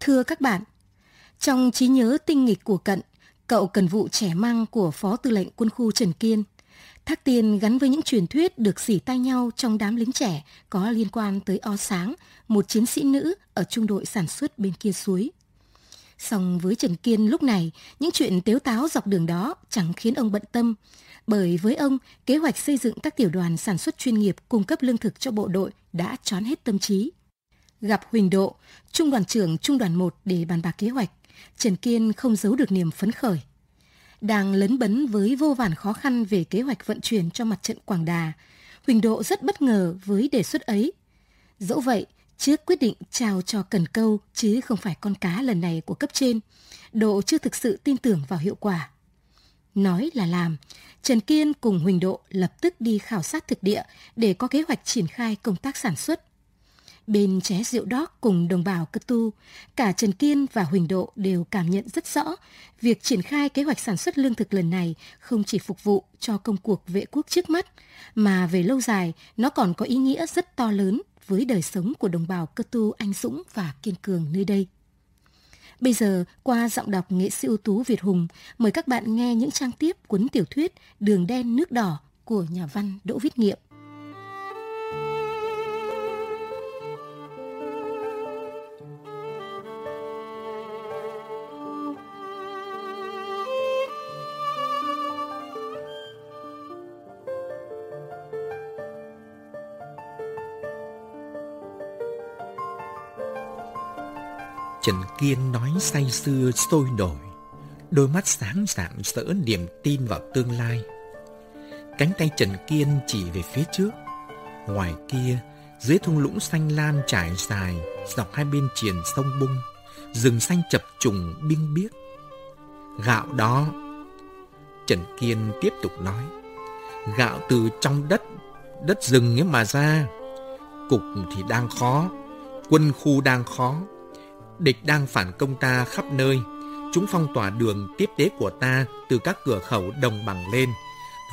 Thưa các bạn, trong trí nhớ tinh nghịch của Cận, cậu cần vụ trẻ măng của Phó Tư lệnh Quân khu Trần Kiên, Thác Tiên gắn với những truyền thuyết được xỉ tay nhau trong đám lính trẻ có liên quan tới O Sáng, một chiến sĩ nữ ở trung đội sản xuất bên kia suối. Song với Trần Kiên lúc này, những chuyện tếu táo dọc đường đó chẳng khiến ông bận tâm, bởi với ông, kế hoạch xây dựng các tiểu đoàn sản xuất chuyên nghiệp cung cấp lương thực cho bộ đội đã trón hết tâm trí. Gặp Huỳnh Độ, trung đoàn trưởng trung đoàn 1 để bàn bạc kế hoạch, Trần Kiên không giấu được niềm phấn khởi. Đang lấn bấn với vô vàn khó khăn về kế hoạch vận chuyển cho mặt trận Quảng Đà, Huỳnh Độ rất bất ngờ với đề xuất ấy. Dẫu vậy, trước quyết định trao cho cần câu chứ không phải con cá lần này của cấp trên, Độ chưa thực sự tin tưởng vào hiệu quả. Nói là làm, Trần Kiên cùng Huỳnh Độ lập tức đi khảo sát thực địa để có kế hoạch triển khai công tác sản xuất. Bên ché rượu đót cùng đồng bào cơ tu, cả Trần Kiên và Huỳnh Độ đều cảm nhận rất rõ việc triển khai kế hoạch sản xuất lương thực lần này không chỉ phục vụ cho công cuộc vệ quốc trước mắt, mà về lâu dài nó còn có ý nghĩa rất to lớn với đời sống của đồng bào cơ tu anh dũng và kiên cường nơi đây. Bây giờ, qua giọng đọc nghệ sĩ ưu tú Việt Hùng, mời các bạn nghe những trang tiếp cuốn tiểu thuyết Đường đen nước đỏ của nhà văn Đỗ Viết Nghiệm. Trần Kiên nói say sưa sôi nổi, đôi mắt sáng rạng rỡ niềm tin vào tương lai. Cánh tay Trần Kiên chỉ về phía trước. Ngoài kia, dưới thung lũng xanh lam trải dài dọc hai bên triền sông Bung, rừng xanh chập trùng biêng biếc. Gạo đó, Trần Kiên tiếp tục nói, gạo từ trong đất, đất rừng ấy mà ra. Cục thì đang khó, quân khu đang khó, Địch đang phản công ta khắp nơi. Chúng phong tỏa đường tiếp tế của ta từ các cửa khẩu đồng bằng lên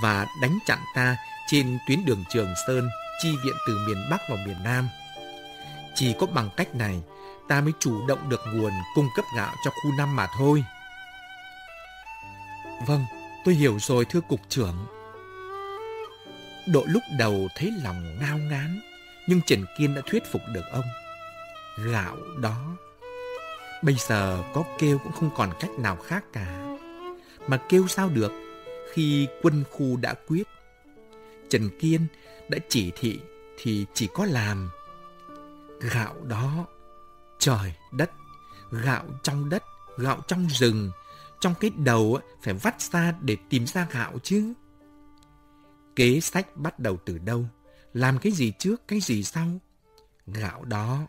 và đánh chặn ta trên tuyến đường Trường Sơn chi viện từ miền Bắc vào miền Nam. Chỉ có bằng cách này ta mới chủ động được nguồn cung cấp gạo cho khu năm mà thôi. Vâng, tôi hiểu rồi thưa cục trưởng. Độ lúc đầu thấy lòng ngao ngán, nhưng Trần Kiên đã thuyết phục được ông. Gạo đó Bây giờ có kêu cũng không còn cách nào khác cả. Mà kêu sao được khi quân khu đã quyết. Trần Kiên đã chỉ thị thì chỉ có làm. Gạo đó, trời đất, gạo trong đất, gạo trong rừng, trong cái đầu phải vắt ra để tìm ra gạo chứ. Kế sách bắt đầu từ đâu? Làm cái gì trước, cái gì sau? Gạo đó.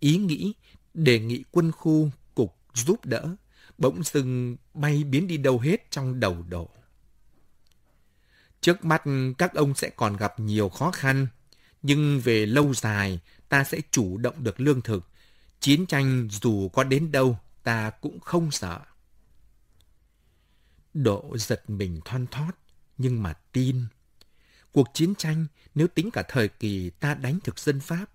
Ý nghĩ đề nghị quân khu cục giúp đỡ, bỗng dưng bay biến đi đâu hết trong đầu đổ. Trước mắt các ông sẽ còn gặp nhiều khó khăn, nhưng về lâu dài ta sẽ chủ động được lương thực. Chiến tranh dù có đến đâu ta cũng không sợ. Độ giật mình thoăn thót, nhưng mà tin. Cuộc chiến tranh nếu tính cả thời kỳ ta đánh thực dân Pháp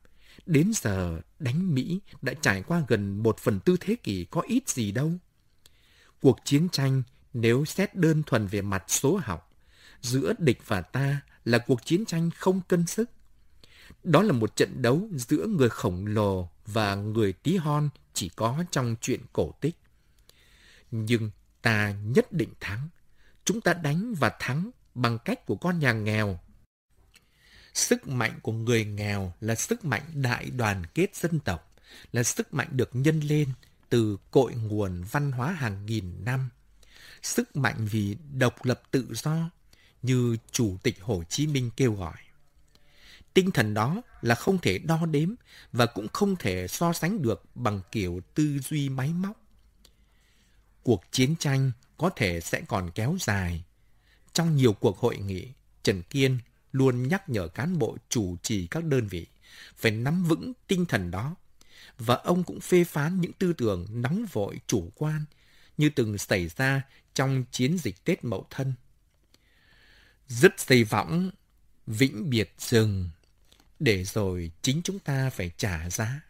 Đến giờ đánh Mỹ đã trải qua gần một phần tư thế kỷ có ít gì đâu. Cuộc chiến tranh nếu xét đơn thuần về mặt số học, giữa địch và ta là cuộc chiến tranh không cân sức. Đó là một trận đấu giữa người khổng lồ và người tí hon chỉ có trong chuyện cổ tích. Nhưng ta nhất định thắng. Chúng ta đánh và thắng bằng cách của con nhà nghèo Sức mạnh của người nghèo là sức mạnh đại đoàn kết dân tộc, là sức mạnh được nhân lên từ cội nguồn văn hóa hàng nghìn năm. Sức mạnh vì độc lập tự do, như Chủ tịch Hồ Chí Minh kêu gọi. Tinh thần đó là không thể đo đếm và cũng không thể so sánh được bằng kiểu tư duy máy móc. Cuộc chiến tranh có thể sẽ còn kéo dài. Trong nhiều cuộc hội nghị, Trần Kiên luôn nhắc nhở cán bộ chủ trì các đơn vị phải nắm vững tinh thần đó. Và ông cũng phê phán những tư tưởng nóng vội chủ quan như từng xảy ra trong chiến dịch Tết Mậu Thân. Dứt dây võng, vĩnh biệt rừng, để rồi chính chúng ta phải trả giá.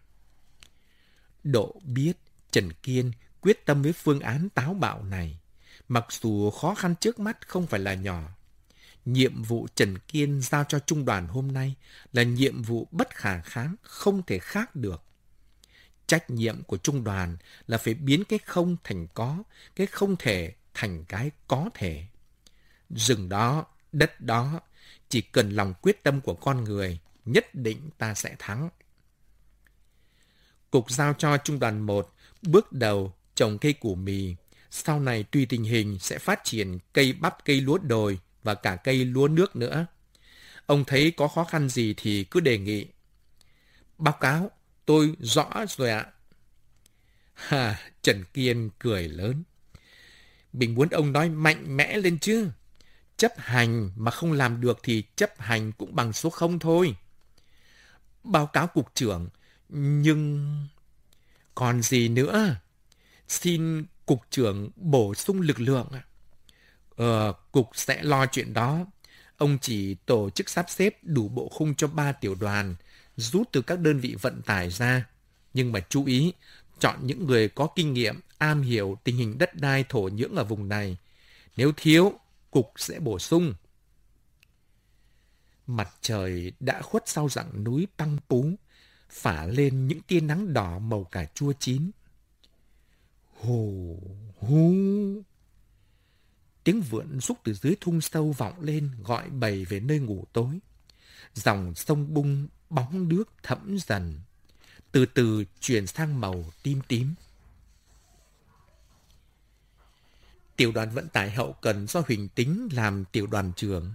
Độ biết Trần Kiên quyết tâm với phương án táo bạo này. Mặc dù khó khăn trước mắt không phải là nhỏ. Nhiệm vụ Trần Kiên giao cho trung đoàn hôm nay là nhiệm vụ bất khả kháng, không thể khác được. Trách nhiệm của trung đoàn là phải biến cái không thành có, cái không thể thành cái có thể. Rừng đó, đất đó, chỉ cần lòng quyết tâm của con người, nhất định ta sẽ thắng. Cục giao cho trung đoàn 1 bước đầu trồng cây củ mì, sau này tùy tình hình sẽ phát triển cây bắp cây lúa đồi và cả cây lúa nước nữa. Ông thấy có khó khăn gì thì cứ đề nghị. Báo cáo, tôi rõ rồi ạ. Hà, Trần Kiên cười lớn. Mình muốn ông nói mạnh mẽ lên chứ. Chấp hành mà không làm được thì chấp hành cũng bằng số không thôi. Báo cáo cục trưởng, nhưng... Còn gì nữa? Xin cục trưởng bổ sung lực lượng. Ờ, cục sẽ lo chuyện đó. Ông chỉ tổ chức sắp xếp đủ bộ khung cho ba tiểu đoàn, rút từ các đơn vị vận tải ra. Nhưng mà chú ý, chọn những người có kinh nghiệm, am hiểu tình hình đất đai thổ nhưỡng ở vùng này. Nếu thiếu, cục sẽ bổ sung. Mặt trời đã khuất sau dặng núi Păng Pú, phả lên những tia nắng đỏ màu cà chua chín. Hồ, hú. Tiếng vượn rúc từ dưới thung sâu vọng lên gọi bầy về nơi ngủ tối. Dòng sông bung bóng nước thẫm dần, từ từ chuyển sang màu tím tím. Tiểu đoàn vận tải hậu cần do Huỳnh Tính làm tiểu đoàn trưởng.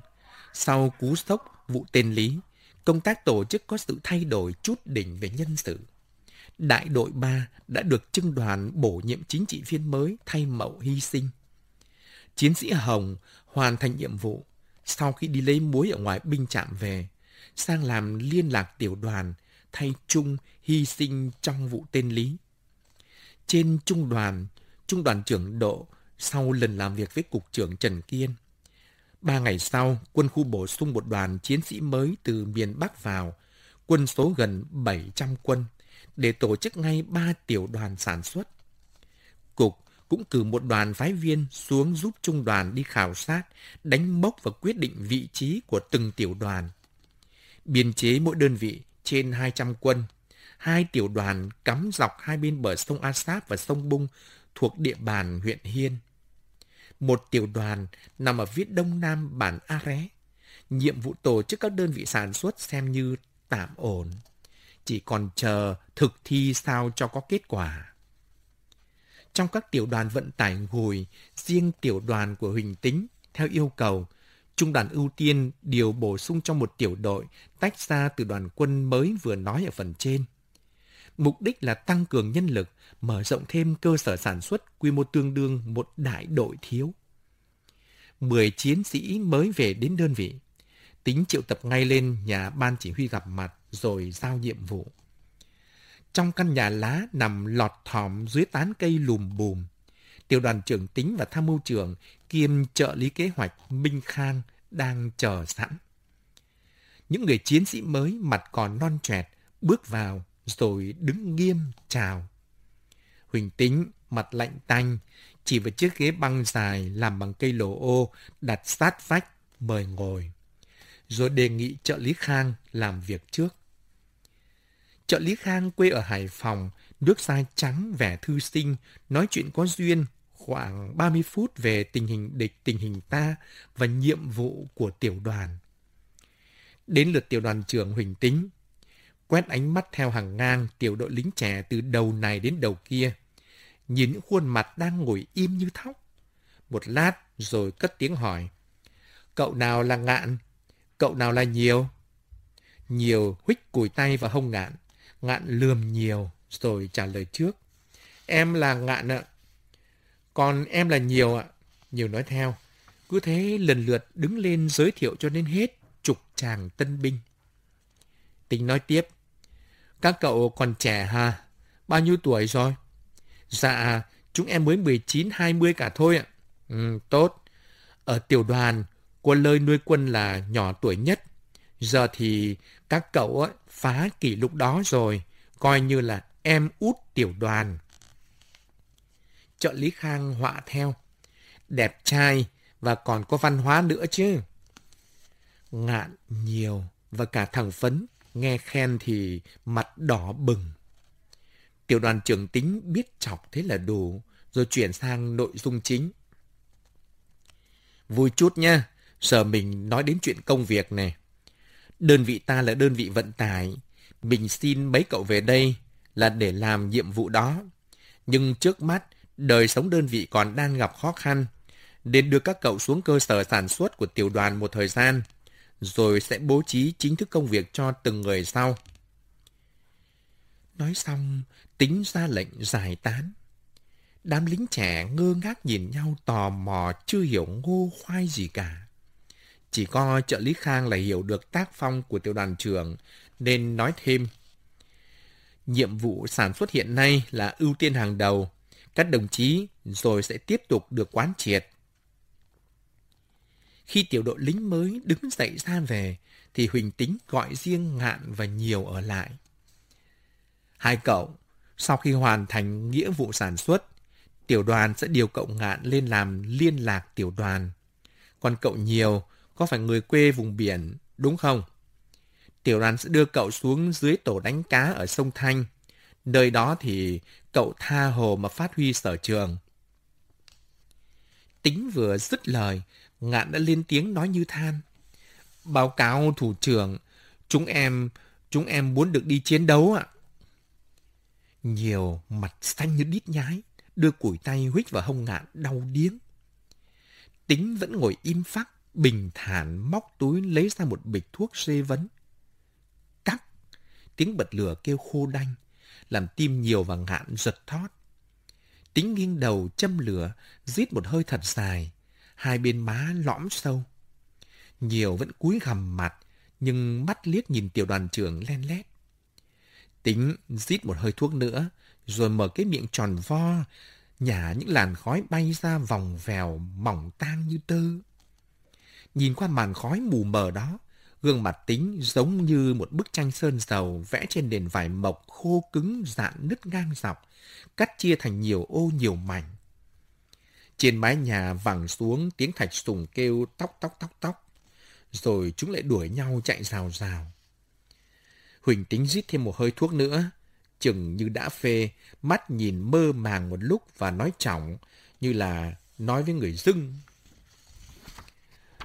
Sau cú sốc vụ tên Lý, công tác tổ chức có sự thay đổi chút đỉnh về nhân sự. Đại đội 3 đã được trưng đoàn bổ nhiệm chính trị viên mới thay mẫu hy sinh. Chiến sĩ Hồng hoàn thành nhiệm vụ sau khi đi lấy muối ở ngoài binh trạm về, sang làm liên lạc tiểu đoàn thay Trung hy sinh trong vụ tên Lý. Trên trung đoàn, trung đoàn trưởng Độ sau lần làm việc với Cục trưởng Trần Kiên. Ba ngày sau, quân khu bổ sung một đoàn chiến sĩ mới từ miền Bắc vào, quân số gần 700 quân, để tổ chức ngay ba tiểu đoàn sản xuất. Cục cũng cử một đoàn phái viên xuống giúp trung đoàn đi khảo sát, đánh mốc và quyết định vị trí của từng tiểu đoàn. Biên chế mỗi đơn vị trên 200 quân. Hai tiểu đoàn cắm dọc hai bên bờ sông Asap và sông Bung thuộc địa bàn huyện Hiên. Một tiểu đoàn nằm ở phía đông nam bản A Ré. Nhiệm vụ tổ chức các đơn vị sản xuất xem như tạm ổn. Chỉ còn chờ thực thi sao cho có kết quả. Trong các tiểu đoàn vận tải hồi riêng tiểu đoàn của Huỳnh Tính, theo yêu cầu, Trung đoàn ưu tiên điều bổ sung cho một tiểu đội tách ra từ đoàn quân mới vừa nói ở phần trên. Mục đích là tăng cường nhân lực, mở rộng thêm cơ sở sản xuất quy mô tương đương một đại đội thiếu. Mười chiến sĩ mới về đến đơn vị. Tính triệu tập ngay lên nhà ban chỉ huy gặp mặt rồi giao nhiệm vụ. Trong căn nhà lá nằm lọt thỏm dưới tán cây lùm bùm. Tiểu đoàn trưởng tính và tham mưu trưởng kiêm trợ lý kế hoạch Minh Khang đang chờ sẵn. Những người chiến sĩ mới mặt còn non trẻ bước vào rồi đứng nghiêm chào. Huỳnh Tính mặt lạnh tanh, chỉ vào chiếc ghế băng dài làm bằng cây lồ ô đặt sát vách mời ngồi. Rồi đề nghị trợ lý Khang làm việc trước. Trợ lý Khang quê ở Hải Phòng, nước da trắng vẻ thư sinh, nói chuyện có duyên, khoảng 30 phút về tình hình địch, tình hình ta và nhiệm vụ của tiểu đoàn. Đến lượt tiểu đoàn trưởng Huỳnh Tính, quét ánh mắt theo hàng ngang tiểu đội lính trẻ từ đầu này đến đầu kia, nhìn những khuôn mặt đang ngồi im như thóc. Một lát rồi cất tiếng hỏi, cậu nào là ngạn, cậu nào là nhiều? Nhiều huých cùi tay vào hông ngạn, ngạn lườm nhiều rồi trả lời trước. Em là ngạn ạ. Còn em là nhiều ạ. Nhiều nói theo. Cứ thế lần lượt đứng lên giới thiệu cho nên hết chục chàng tân binh. Tính nói tiếp. Các cậu còn trẻ ha? Bao nhiêu tuổi rồi? Dạ, chúng em mới 19-20 cả thôi ạ. Ừ, tốt. Ở tiểu đoàn, quân lơi nuôi quân là nhỏ tuổi nhất. Giờ thì các cậu ấy phá kỷ lục đó rồi, coi như là em út tiểu đoàn. Trợ lý Khang họa theo. Đẹp trai và còn có văn hóa nữa chứ. Ngạn nhiều và cả thằng Phấn nghe khen thì mặt đỏ bừng. Tiểu đoàn trưởng tính biết chọc thế là đủ, rồi chuyển sang nội dung chính. Vui chút nha, giờ mình nói đến chuyện công việc này. Đơn vị ta là đơn vị vận tải, mình xin mấy cậu về đây là để làm nhiệm vụ đó. Nhưng trước mắt, đời sống đơn vị còn đang gặp khó khăn, nên đưa các cậu xuống cơ sở sản xuất của tiểu đoàn một thời gian, rồi sẽ bố trí chính thức công việc cho từng người sau. Nói xong, tính ra lệnh giải tán. Đám lính trẻ ngơ ngác nhìn nhau tò mò chưa hiểu ngô khoai gì cả. Chỉ có trợ lý Khang là hiểu được tác phong của tiểu đoàn trưởng nên nói thêm. Nhiệm vụ sản xuất hiện nay là ưu tiên hàng đầu. Các đồng chí rồi sẽ tiếp tục được quán triệt. Khi tiểu đội lính mới đứng dậy ra về, thì Huỳnh Tính gọi riêng Ngạn và Nhiều ở lại. Hai cậu, sau khi hoàn thành nghĩa vụ sản xuất, tiểu đoàn sẽ điều cậu Ngạn lên làm liên lạc tiểu đoàn. Còn cậu Nhiều có phải người quê vùng biển, đúng không? Tiểu đoàn sẽ đưa cậu xuống dưới tổ đánh cá ở sông Thanh. Nơi đó thì cậu tha hồ mà phát huy sở trường. Tính vừa dứt lời, Ngạn đã lên tiếng nói như than. Báo cáo thủ trưởng, chúng em, chúng em muốn được đi chiến đấu ạ. Nhiều mặt xanh như đít nhái, đưa củi tay huých vào hông ngạn đau điếng. Tính vẫn ngồi im phắc, bình thản móc túi lấy ra một bịch thuốc xê vấn. Cắt, tiếng bật lửa kêu khô đanh, làm tim nhiều và ngạn giật thót. Tính nghiêng đầu châm lửa, rít một hơi thật dài, hai bên má lõm sâu. Nhiều vẫn cúi gằm mặt, nhưng mắt liếc nhìn tiểu đoàn trưởng len lét. Tính rít một hơi thuốc nữa, rồi mở cái miệng tròn vo, nhả những làn khói bay ra vòng vèo mỏng tang như tơ. Nhìn qua màn khói mù mờ đó, gương mặt tính giống như một bức tranh sơn dầu vẽ trên nền vải mộc khô cứng dạn nứt ngang dọc, cắt chia thành nhiều ô nhiều mảnh. Trên mái nhà vẳng xuống tiếng thạch sùng kêu tóc tóc tóc tóc. Rồi chúng lại đuổi nhau chạy rào rào. Huỳnh tính rít thêm một hơi thuốc nữa. Chừng như đã phê, mắt nhìn mơ màng một lúc và nói trọng như là nói với người dưng.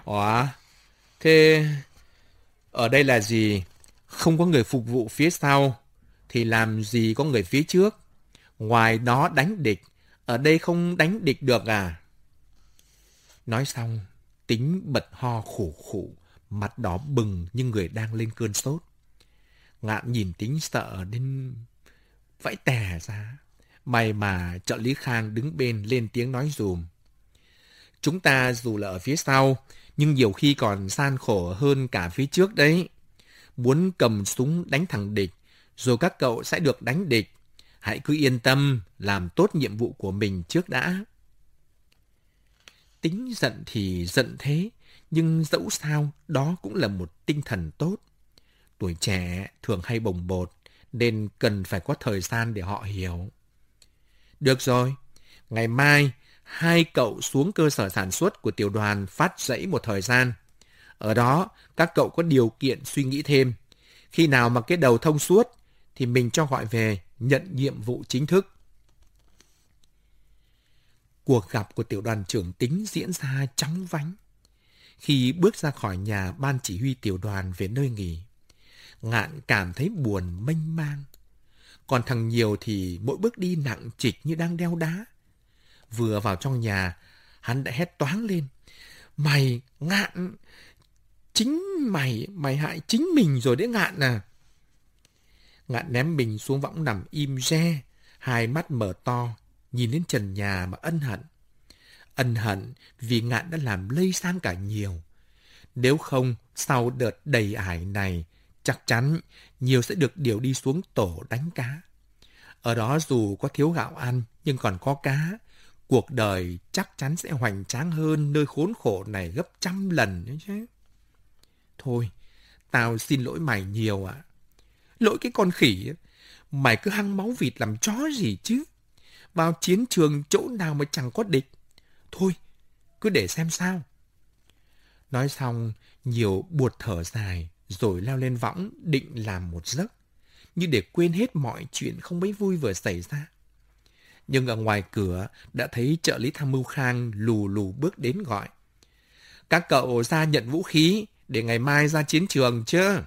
Ủa, thế ở đây là gì? Không có người phục vụ phía sau, thì làm gì có người phía trước? Ngoài đó đánh địch, ở đây không đánh địch được à? Nói xong, tính bật ho khủ khủ, mặt đỏ bừng như người đang lên cơn sốt. Ngạn nhìn tính sợ đến vẫy tè ra. May mà trợ lý Khang đứng bên lên tiếng nói dùm. Chúng ta dù là ở phía sau, nhưng nhiều khi còn san khổ hơn cả phía trước đấy. Muốn cầm súng đánh thằng địch, rồi các cậu sẽ được đánh địch. Hãy cứ yên tâm, làm tốt nhiệm vụ của mình trước đã. Tính giận thì giận thế, nhưng dẫu sao đó cũng là một tinh thần tốt. Tuổi trẻ thường hay bồng bột, nên cần phải có thời gian để họ hiểu. Được rồi, ngày mai hai cậu xuống cơ sở sản xuất của tiểu đoàn phát dãy một thời gian. Ở đó, các cậu có điều kiện suy nghĩ thêm. Khi nào mà cái đầu thông suốt, thì mình cho gọi về nhận nhiệm vụ chính thức. Cuộc gặp của tiểu đoàn trưởng tính diễn ra chóng vánh. Khi bước ra khỏi nhà ban chỉ huy tiểu đoàn về nơi nghỉ, Ngạn cảm thấy buồn mênh mang. Còn thằng Nhiều thì mỗi bước đi nặng trịch như đang đeo đá. Vừa vào trong nhà, hắn đã hét toáng lên. Mày, Ngạn, chính mày, mày hại chính mình rồi đấy Ngạn à. Ngạn ném mình xuống võng nằm im re, hai mắt mở to, nhìn lên trần nhà mà ân hận. Ân hận vì Ngạn đã làm lây sang cả nhiều. Nếu không, sau đợt đầy ải này, chắc chắn nhiều sẽ được điều đi xuống tổ đánh cá. Ở đó dù có thiếu gạo ăn, nhưng còn có cá, cuộc đời chắc chắn sẽ hoành tráng hơn nơi khốn khổ này gấp trăm lần đấy chứ. Thôi, tao xin lỗi mày nhiều ạ. Lỗi cái con khỉ, Mày cứ hăng máu vịt làm chó gì chứ? Vào chiến trường chỗ nào mà chẳng có địch. Thôi, cứ để xem sao. Nói xong, nhiều buột thở dài, rồi leo lên võng định làm một giấc, như để quên hết mọi chuyện không mấy vui vừa xảy ra. Nhưng ở ngoài cửa đã thấy trợ lý tham mưu Khang lù lù bước đến gọi. Các cậu ra nhận vũ khí để ngày mai ra chiến trường chứ?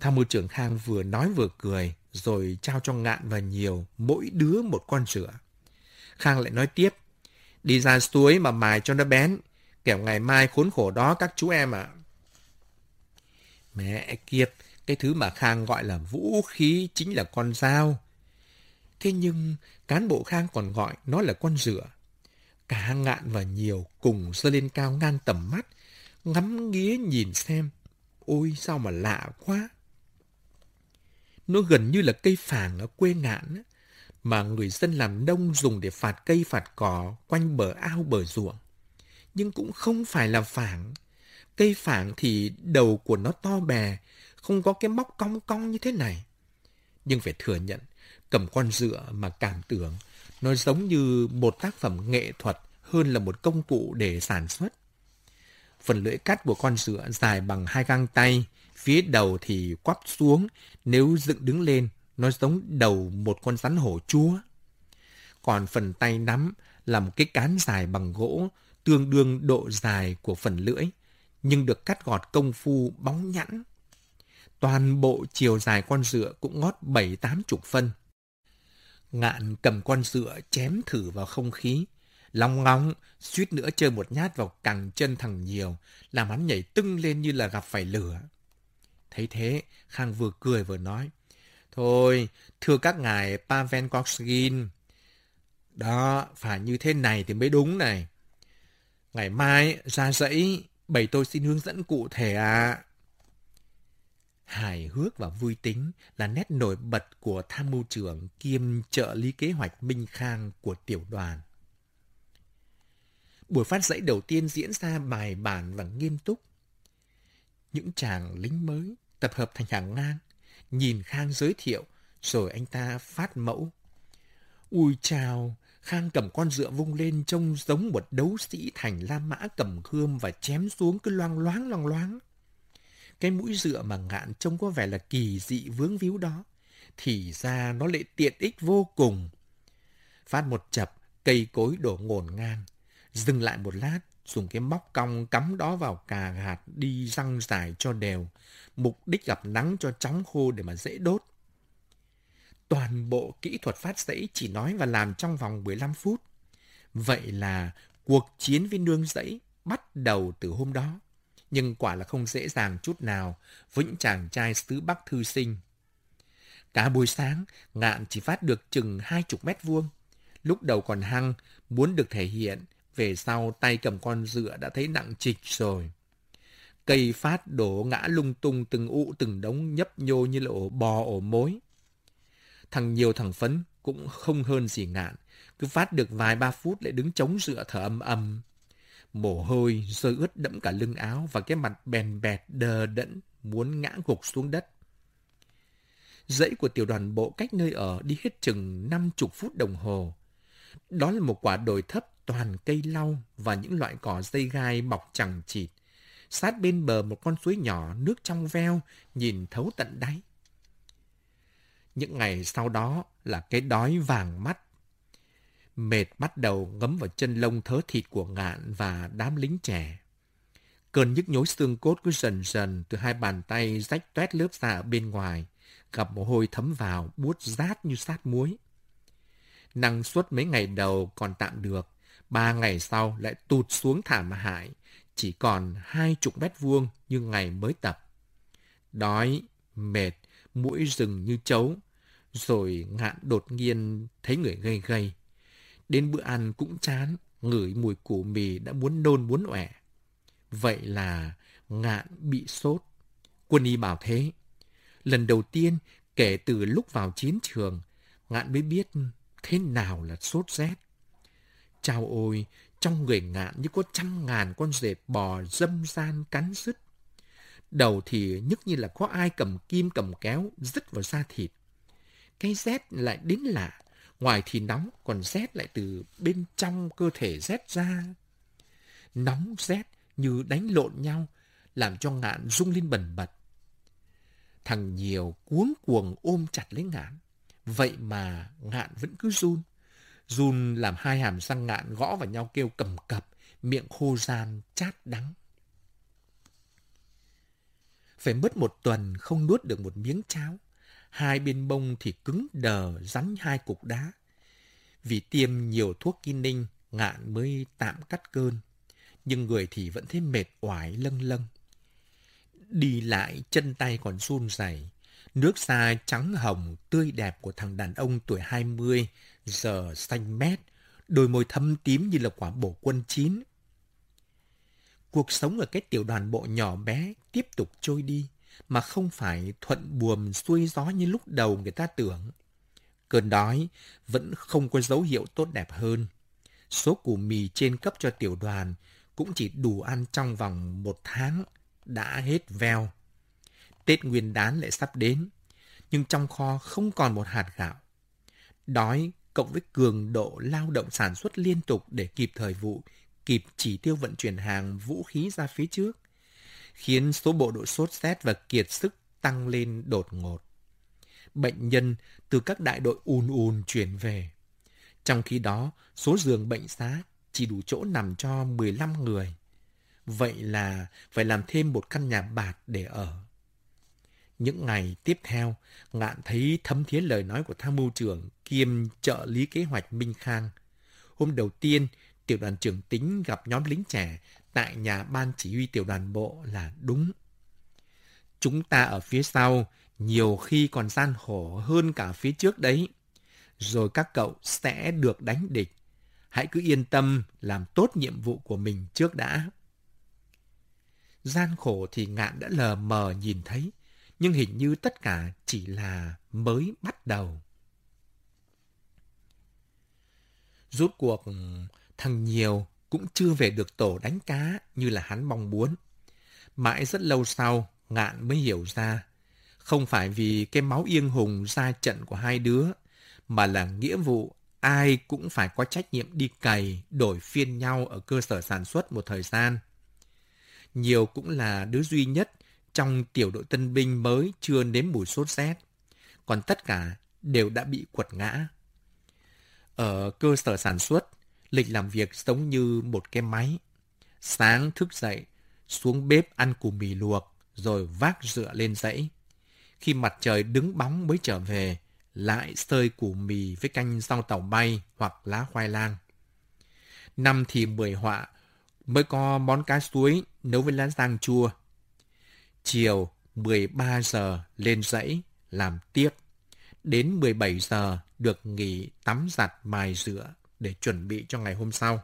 Tham mưu trưởng Khang vừa nói vừa cười, rồi trao cho Ngạn và Nhiều mỗi đứa một con rửa. Khang lại nói tiếp, đi ra suối mà mài cho nó bén, kẻo ngày mai khốn khổ đó các chú em ạ. À. Mẹ kiếp, cái thứ mà Khang gọi là vũ khí chính là con dao. Thế nhưng cán bộ Khang còn gọi nó là con rửa. Cả ngạn và nhiều cùng dơ lên cao ngang tầm mắt, ngắm nghía nhìn xem. Ôi sao mà lạ quá. Nó gần như là cây phàng ở quê ngạn mà người dân làm nông dùng để phạt cây phạt cỏ quanh bờ ao bờ ruộng. Nhưng cũng không phải là phảng. Cây phảng thì đầu của nó to bè, không có cái móc cong cong như thế này. Nhưng phải thừa nhận, cầm con dựa mà cảm tưởng nó giống như một tác phẩm nghệ thuật hơn là một công cụ để sản xuất. Phần lưỡi cắt của con dựa dài bằng hai găng tay, phía đầu thì quắp xuống, nếu dựng đứng lên, nó giống đầu một con rắn hổ chúa. Còn phần tay nắm là một cái cán dài bằng gỗ, tương đương độ dài của phần lưỡi, nhưng được cắt gọt công phu bóng nhẵn. Toàn bộ chiều dài con dựa cũng ngót bảy tám chục phân. Ngạn cầm con dựa chém thử vào không khí, long ngóng, suýt nữa chơi một nhát vào cẳng chân thằng nhiều, làm hắn nhảy tưng lên như là gặp phải lửa. Thấy thế, Khang vừa cười vừa nói, Thôi, thưa các ngài Pavel Korskin, đó, phải như thế này thì mới đúng này. Ngày mai ra dãy, bầy tôi xin hướng dẫn cụ thể à. Hài hước và vui tính là nét nổi bật của tham mưu trưởng kiêm trợ lý kế hoạch Minh Khang của tiểu đoàn. Buổi phát dãy đầu tiên diễn ra bài bản và nghiêm túc. Những chàng lính mới tập hợp thành hàng ngang, nhìn Khang giới thiệu, rồi anh ta phát mẫu. Ui chào, Khang cầm con dựa vung lên trông giống một đấu sĩ thành La Mã cầm gươm và chém xuống cứ loang loáng loang loáng. Cái mũi dựa mà ngạn trông có vẻ là kỳ dị vướng víu đó, thì ra nó lại tiện ích vô cùng. Phát một chập, cây cối đổ ngổn ngang. Dừng lại một lát, dùng cái móc cong cắm đó vào cà hạt đi răng dài cho đều, mục đích gặp nắng cho chóng khô để mà dễ đốt. Toàn bộ kỹ thuật phát dãy chỉ nói và làm trong vòng 15 phút. Vậy là cuộc chiến với nương dãy bắt đầu từ hôm đó. Nhưng quả là không dễ dàng chút nào với những chàng trai xứ Bắc thư sinh. Cả buổi sáng, ngạn chỉ phát được chừng hai chục mét vuông. Lúc đầu còn hăng, muốn được thể hiện, về sau tay cầm con dựa đã thấy nặng trịch rồi. Cây phát đổ ngã lung tung từng ụ từng đống nhấp nhô như là ổ bò ổ mối. Thằng nhiều thằng phấn cũng không hơn gì ngạn. Cứ phát được vài ba phút lại đứng chống dựa thở âm âm. Mồ hôi rơi ướt đẫm cả lưng áo và cái mặt bèn bẹt đờ đẫn muốn ngã gục xuống đất. Dãy của tiểu đoàn bộ cách nơi ở đi hết chừng năm chục phút đồng hồ. Đó là một quả đồi thấp toàn cây lau và những loại cỏ dây gai mọc chẳng chịt. Sát bên bờ một con suối nhỏ, nước trong veo, nhìn thấu tận đáy. Những ngày sau đó là cái đói vàng mắt. Mệt bắt đầu ngấm vào chân lông thớ thịt của ngạn và đám lính trẻ. Cơn nhức nhối xương cốt cứ dần dần từ hai bàn tay rách toét lớp da ở bên ngoài, gặp mồ hôi thấm vào, buốt rát như sát muối. Năng suất mấy ngày đầu còn tạm được, ba ngày sau lại tụt xuống thảm hại, chỉ còn hai chục mét vuông như ngày mới tập. Đói, mệt, mũi rừng như chấu, rồi ngạn đột nhiên thấy người gây gây. Đến bữa ăn cũng chán, ngửi mùi củ mì đã muốn nôn muốn ẻ. Vậy là ngạn bị sốt. Quân y bảo thế. Lần đầu tiên kể từ lúc vào chiến trường, ngạn mới biết thế nào là sốt rét. Chào ôi, trong người ngạn như có trăm ngàn con dệt bò dâm gian cắn rứt. Đầu thì nhức như là có ai cầm kim cầm kéo dứt vào da thịt. cái rét lại đến lạ. Ngoài thì nóng, còn rét lại từ bên trong cơ thể rét ra. Nóng rét như đánh lộn nhau, làm cho ngạn rung lên bần bật. Thằng nhiều cuống cuồng ôm chặt lấy ngạn. Vậy mà ngạn vẫn cứ run. Run làm hai hàm răng ngạn gõ vào nhau kêu cầm cập, miệng khô gian chát đắng. Phải mất một tuần không nuốt được một miếng cháo. Hai bên bông thì cứng đờ rắn hai cục đá. Vì tiêm nhiều thuốc kinh ninh, ngạn mới tạm cắt cơn. Nhưng người thì vẫn thấy mệt oải lâng lâng. Đi lại chân tay còn run rẩy Nước da trắng hồng tươi đẹp của thằng đàn ông tuổi 20 giờ xanh mét, đôi môi thâm tím như là quả bổ quân chín. Cuộc sống ở cái tiểu đoàn bộ nhỏ bé tiếp tục trôi đi, mà không phải thuận buồm xuôi gió như lúc đầu người ta tưởng. Cơn đói vẫn không có dấu hiệu tốt đẹp hơn. Số củ mì trên cấp cho tiểu đoàn cũng chỉ đủ ăn trong vòng một tháng, đã hết veo. Tết Nguyên đán lại sắp đến, nhưng trong kho không còn một hạt gạo. Đói cộng với cường độ lao động sản xuất liên tục để kịp thời vụ, kịp chỉ tiêu vận chuyển hàng vũ khí ra phía trước, khiến số bộ đội sốt rét và kiệt sức tăng lên đột ngột. Bệnh nhân từ các đại đội ùn ùn chuyển về. Trong khi đó, số giường bệnh xá chỉ đủ chỗ nằm cho 15 người. Vậy là phải làm thêm một căn nhà bạt để ở. Những ngày tiếp theo, Ngạn thấy thấm thiế lời nói của tham mưu trưởng kiêm trợ lý kế hoạch Minh Khang. Hôm đầu tiên, tiểu đoàn trưởng tính gặp nhóm lính trẻ tại nhà ban chỉ huy tiểu đoàn bộ là đúng. Chúng ta ở phía sau nhiều khi còn gian khổ hơn cả phía trước đấy. Rồi các cậu sẽ được đánh địch. Hãy cứ yên tâm làm tốt nhiệm vụ của mình trước đã. Gian khổ thì ngạn đã lờ mờ nhìn thấy, nhưng hình như tất cả chỉ là mới bắt đầu. rút cuộc, thằng Nhiều cũng chưa về được tổ đánh cá như là hắn mong muốn. Mãi rất lâu sau, ngạn mới hiểu ra, không phải vì cái máu yên hùng ra trận của hai đứa, mà là nghĩa vụ ai cũng phải có trách nhiệm đi cày, đổi phiên nhau ở cơ sở sản xuất một thời gian. Nhiều cũng là đứa duy nhất trong tiểu đội tân binh mới chưa nếm mùi sốt rét, còn tất cả đều đã bị quật ngã. Ở cơ sở sản xuất, lịch làm việc giống như một cái máy. Sáng thức dậy, xuống bếp ăn củ mì luộc, rồi vác dựa lên dãy. Khi mặt trời đứng bóng mới trở về, lại sơi củ mì với canh rau tàu bay hoặc lá khoai lang. Năm thì mười họa, mới có món cá suối nấu với lá rang chua. Chiều 13 giờ lên dãy làm tiếp. Đến 17 giờ được nghỉ tắm giặt mài rửa để chuẩn bị cho ngày hôm sau.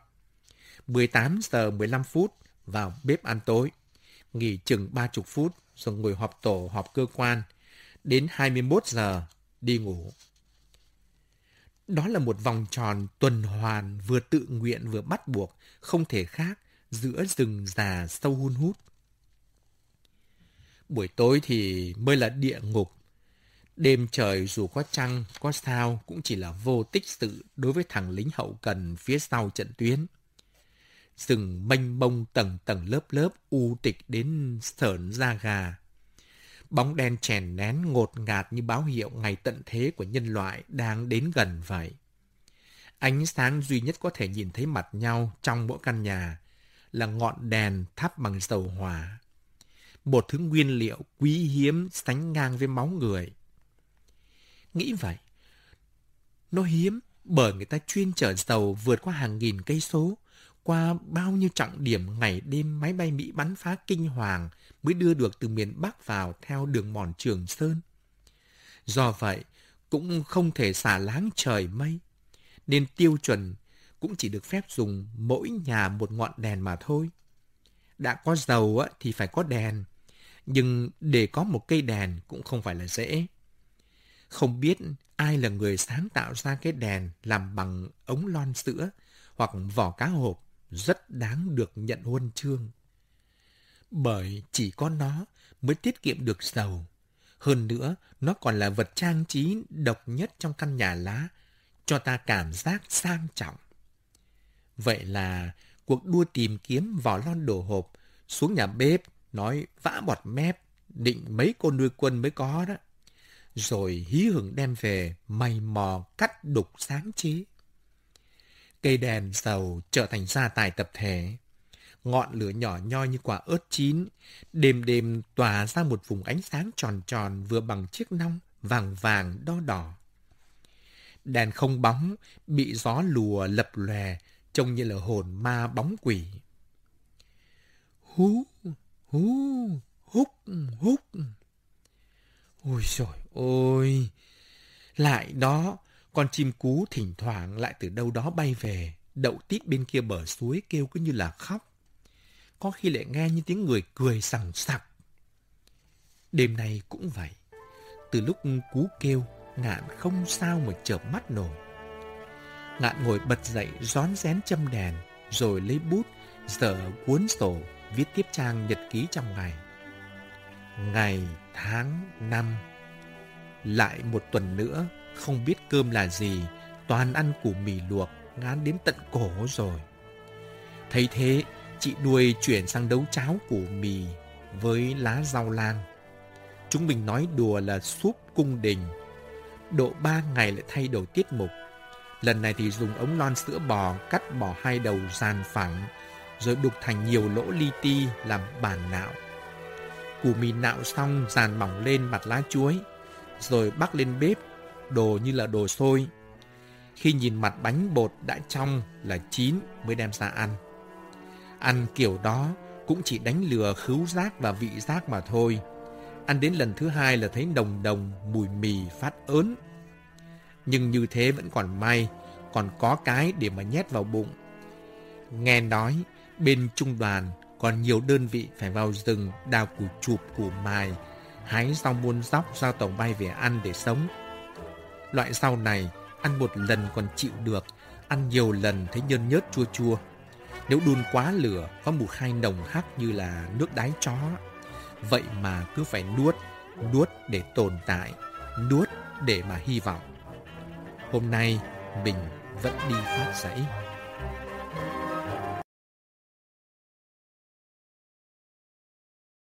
18 giờ 15 phút vào bếp ăn tối. Nghỉ chừng 30 phút rồi ngồi họp tổ họp cơ quan. Đến 21 giờ đi ngủ. Đó là một vòng tròn tuần hoàn vừa tự nguyện vừa bắt buộc, không thể khác giữa rừng già sâu hun hút. Buổi tối thì mới là địa ngục. Đêm trời dù có trăng, có sao cũng chỉ là vô tích sự đối với thằng lính hậu cần phía sau trận tuyến. Rừng mênh mông tầng tầng lớp lớp u tịch đến sởn da gà. Bóng đen chèn nén ngột ngạt như báo hiệu ngày tận thế của nhân loại đang đến gần vậy. Ánh sáng duy nhất có thể nhìn thấy mặt nhau trong mỗi căn nhà là ngọn đèn thắp bằng dầu hỏa. Một thứ nguyên liệu quý hiếm sánh ngang với máu người. Nghĩ vậy, nó hiếm bởi người ta chuyên chở dầu vượt qua hàng nghìn cây số, qua bao nhiêu trọng điểm ngày đêm máy bay Mỹ bắn phá kinh hoàng mới đưa được từ miền Bắc vào theo đường mòn Trường Sơn. Do vậy, cũng không thể xả láng trời mây, nên tiêu chuẩn cũng chỉ được phép dùng mỗi nhà một ngọn đèn mà thôi. Đã có dầu thì phải có đèn, nhưng để có một cây đèn cũng không phải là dễ. Không biết ai là người sáng tạo ra cái đèn làm bằng ống lon sữa hoặc vỏ cá hộp rất đáng được nhận huân chương. Bởi chỉ có nó mới tiết kiệm được dầu, Hơn nữa, nó còn là vật trang trí độc nhất trong căn nhà lá, cho ta cảm giác sang trọng. Vậy là cuộc đua tìm kiếm vỏ lon đồ hộp xuống nhà bếp nói vã bọt mép, định mấy cô nuôi quân mới có đó. Rồi hí hửng đem về mày mò cắt đục sáng chế. Cây đèn dầu trở thành gia tài tập thể. Ngọn lửa nhỏ nhoi như quả ớt chín, đêm đêm tỏa ra một vùng ánh sáng tròn tròn vừa bằng chiếc nong, vàng vàng đo đỏ. Đèn không bóng, bị gió lùa lập lòe, trông như là hồn ma bóng quỷ. Hú, hú, húc, húc. Ôi trời ôi! Lại đó, con chim cú thỉnh thoảng lại từ đâu đó bay về, đậu tít bên kia bờ suối kêu cứ như là khóc. Có khi lại nghe như tiếng người cười sằng sặc. Đêm nay cũng vậy. Từ lúc cú kêu, ngạn không sao mà chợp mắt nổi. Ngạn ngồi bật dậy rón rén châm đèn, rồi lấy bút, dở cuốn sổ, viết tiếp trang nhật ký trong ngày. Ngày, tháng, năm. Lại một tuần nữa, không biết cơm là gì, toàn ăn củ mì luộc, ngán đến tận cổ rồi. Thấy thế, chị đuôi chuyển sang đấu cháo củ mì với lá rau lan. Chúng mình nói đùa là súp cung đình. Độ ba ngày lại thay đổi tiết mục. Lần này thì dùng ống lon sữa bò cắt bỏ hai đầu dàn phẳng, rồi đục thành nhiều lỗ li ti làm bản nạo. Củ mì nạo xong dàn mỏng lên mặt lá chuối, rồi bắc lên bếp, đồ như là đồ sôi. Khi nhìn mặt bánh bột đã trong là chín mới đem ra ăn. Ăn kiểu đó cũng chỉ đánh lừa khứu giác và vị giác mà thôi. Ăn đến lần thứ hai là thấy đồng đồng mùi mì phát ớn. Nhưng như thế vẫn còn may, còn có cái để mà nhét vào bụng. Nghe nói, bên trung đoàn còn nhiều đơn vị phải vào rừng đào củ chụp củ mài, hái rau muôn dóc rau tàu bay về ăn để sống. Loại rau này ăn một lần còn chịu được, ăn nhiều lần thấy nhơn nhớt chua chua. Nếu đun quá lửa có mùi khai nồng hắc như là nước đáy chó. Vậy mà cứ phải nuốt, nuốt để tồn tại, nuốt để mà hy vọng. Hôm nay mình vẫn đi phát giấy.